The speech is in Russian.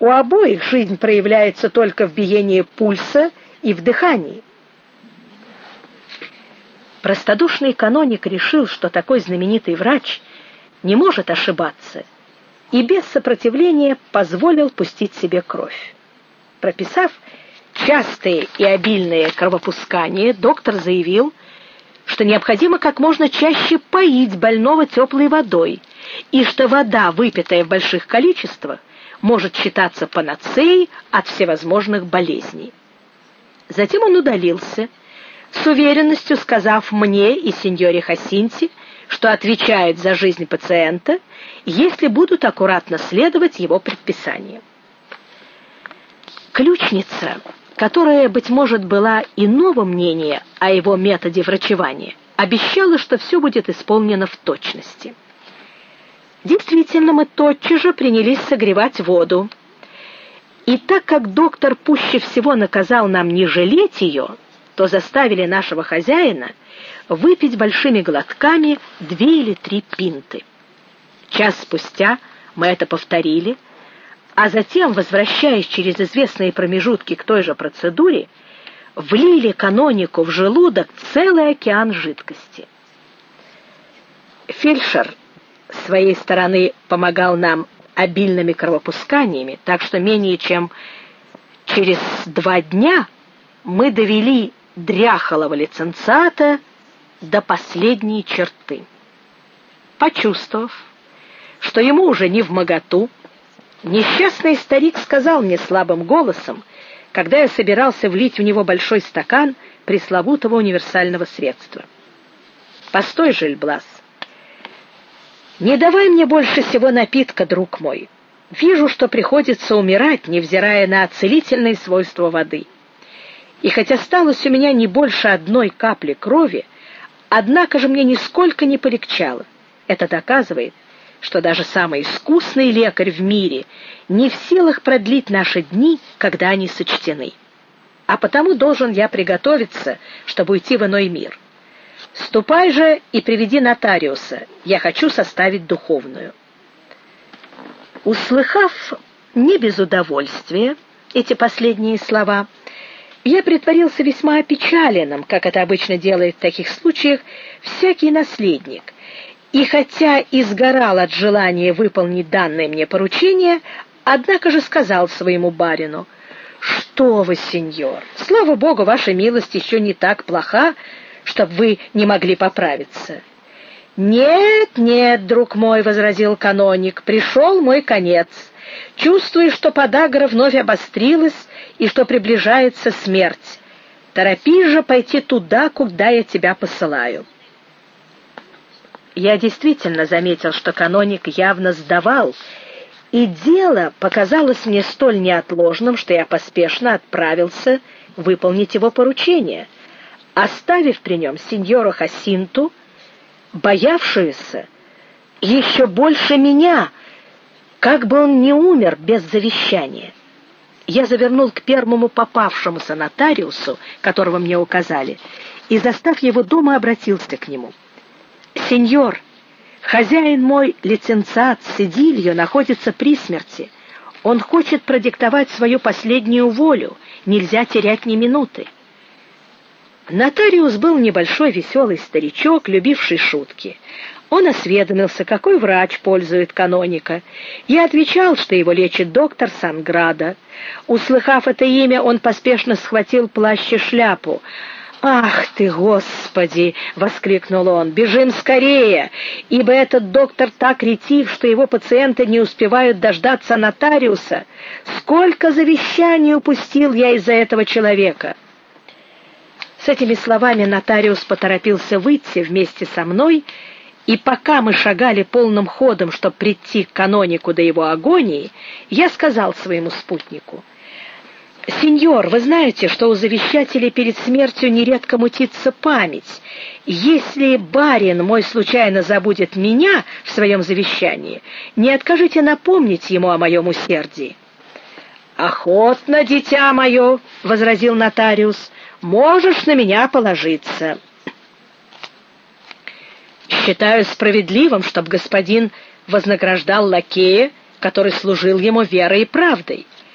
У обоих жизнь проявляется только в биении пульса и в дыхании. Простодушный каноник решил, что такой знаменитый врач не может ошибаться, и без сопротивления позволил пустить себе кровь. Прописав частые и обильные кровопускания, доктор заявил, что необходимо как можно чаще поить больного теплой водой, и что вода, выпитая в больших количествах, может считаться панацеей от всевозможных болезней. Затем он удалился, с уверенностью сказав мне и сеньоре Хасинти, что отвечает за жизнь пациента, если будут аккуратно следовать его предписаниям. Ключница, которая быть может была иного мнения о его методе врачевания, обещала, что все будет исполнено в точности. Действительно, мы тотчас же принялись согревать воду. И так как доктор пуще всего наказал нам не жалеть ее, то заставили нашего хозяина выпить большими глотками две или три пинты. Час спустя мы это повторили, а затем, возвращаясь через известные промежутки к той же процедуре, влили канонику в желудок целый океан жидкости. Фельдшер своей стороны помогал нам обильными кровопусканиями, так что менее чем через два дня мы довели дряхлого лиценциата до последней черты. Почувствовав, что ему уже не в моготу, несчастный старик сказал мне слабым голосом, когда я собирался влить в него большой стакан пресловутого универсального средства. «Постой, Жильблас, не давай мне больше всего напитка, друг мой. Вижу, что приходится умирать, невзирая на целительные свойства воды. И хотя осталось у меня не больше одной капли крови, однако же мне нисколько не полегчало. Это доказывает, что даже самый искусный лекарь в мире не в силах продлить наши дни, когда они сочтены. А потому должен я приготовиться, чтобы уйти в иной мир. Ступай же и приведи нотариуса. Я хочу составить духовную. Услыхав не без удовольствия эти последние слова, я притворился весьма опечаленным, как это обычно делает в таких случаях всякий наследник. И хотя изгорал от желания выполнить данное мне поручение, однако же сказал своему барину: "Что вы, сеньор? Слава богу, ваша милость еще не так плоха, чтобы вы не могли поправиться". "Нет, нет, друг мой", возразил каноник. "Пришел мой конец. Чувствую, что подагра вновь обострилась и что приближается смерть. Торопись же пойти туда, куда я тебя посылаю. Я действительно заметил, что каноник явно сдавал, и дело показалось мне столь неотложным, что я поспешно отправился выполнить его поручение, оставив при нем сеньора Хасинту, боявшуюся еще больше меня, как бы он не умер без завещания я завернул к первому попавшемуся нотариусу, которого мне указали, и, застав его дома, обратился к нему. «Сеньор, хозяин мой, лицензат Сидильо, находится при смерти. Он хочет продиктовать свою последнюю волю, нельзя терять ни минуты». Нотариус был небольшой веселый старичок, любивший шутки. Он осведомился, какой врач пользует каноника. Я отвечал, что его лечит доктор Санграда. Услыхав это имя, он поспешно схватил плащ и шляпу. «Ах ты, Господи!» — воскликнул он. «Бежим скорее, ибо этот доктор так ретив, что его пациенты не успевают дождаться нотариуса. Сколько завещаний упустил я из-за этого человека!» С этими словами нотариус поторопился выйти вместе со мной и пока мы шагали полным ходом, чтобы прийти к канонику до его агонии, я сказал своему спутнику: "Сеньор, вы знаете, что у завещателей перед смертью нередко мутится память. Если барин мой случайно забудет меня в своем завещании, не откажите напомнить ему о моем усердии". "Охотно, дитя мое», — возразил нотариус. "Можешь на меня положиться" считаю справедливым, чтобы господин вознаграждал лакея который служил ему верой и правдой.